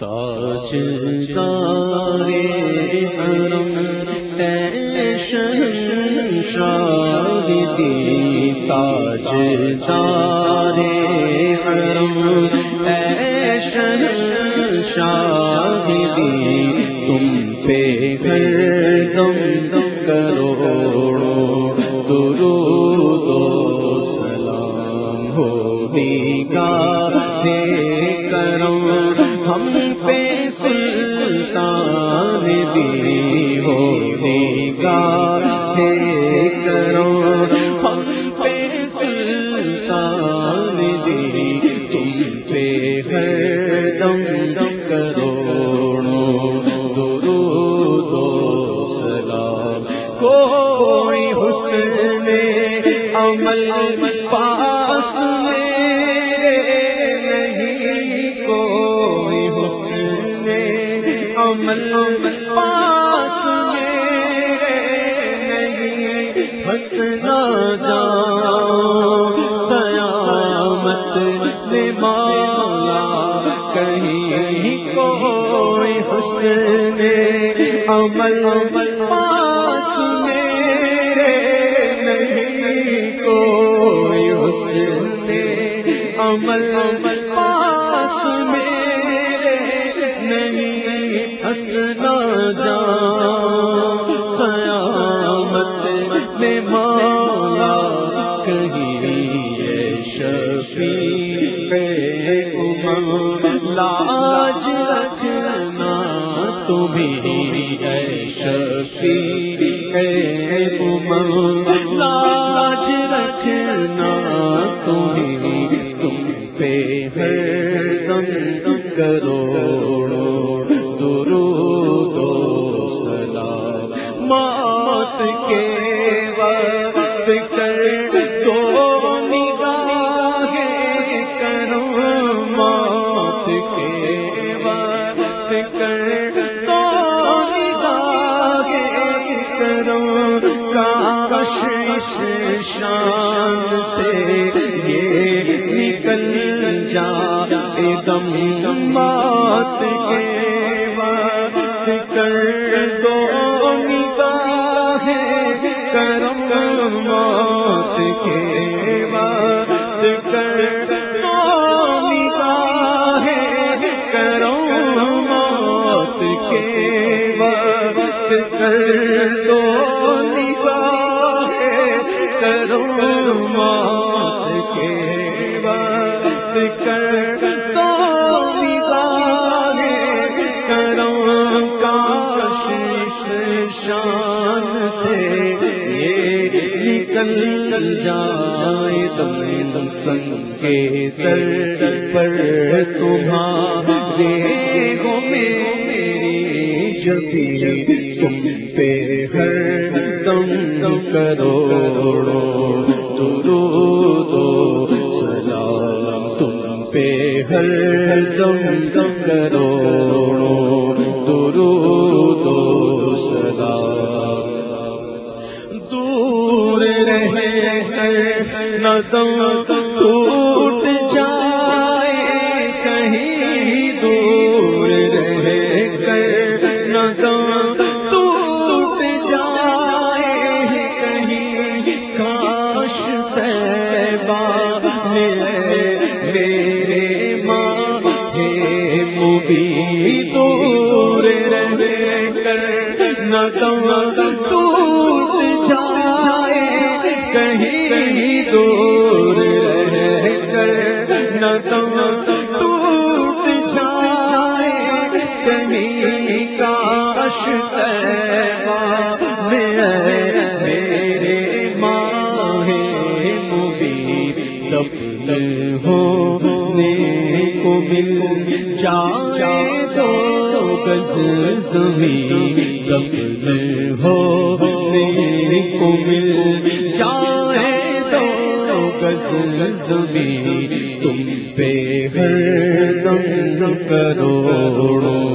تاج تارے حرم تاج تارے حرم اے شہنشاہ دی تم پہ گھر دم دم کرو درود و سلام ہو گا دے ہم پہ سلطان دی ہو گا کرو ہم پہ سلطان دی تم پہ ہر دم دم کرو کوئی حسن عمل پاس میرے پاس میرے نہیں ہنسنا جا قیامت میں مولا کہیں کوئی حسن عمل پاس میرے نہیں کوئی حسن عمل ہنسنا جا قیامت میں مولا کہیں یہ شفیع امم، لاج رکھنا تمہیں اے شفیع امم، لاج رکھنا تمہیں، تم پہ ہر دم دم کرو کے وقت کر دو کرو موت کے وقت کر دو کرو کاش شان سے یہ نکل جا دم موت کے وقت کر دو نگاہیں کرم موت کے وقت کر دو نگاہیں کرم موت کے وقت کر دو نگاہیں کرم موت کے وقت کر دو سے یہ نکل جائے تم سنگ کے سر پر تمہارے ہو میری جبھی تم پہ ہر دم کرو، درود سلام تم پہ ہر دم دم کرو۔ درود و سلام۔ دور رہے کر نہ دم ٹوٹ جائے، کہیں دور رہے کر نہ دم ٹوٹ جائے کہیں کاش تیبا میرے ماں ہے مبی دور رہے کر نہ دم ٹوٹ کہیں کاش تیبا میرے ماں ہے مبی دفن ہونے کو مل جائے تو گز زمین دفن ہونے کو مل جائے تو گز زمین تم پہ ہر دم کرو درود و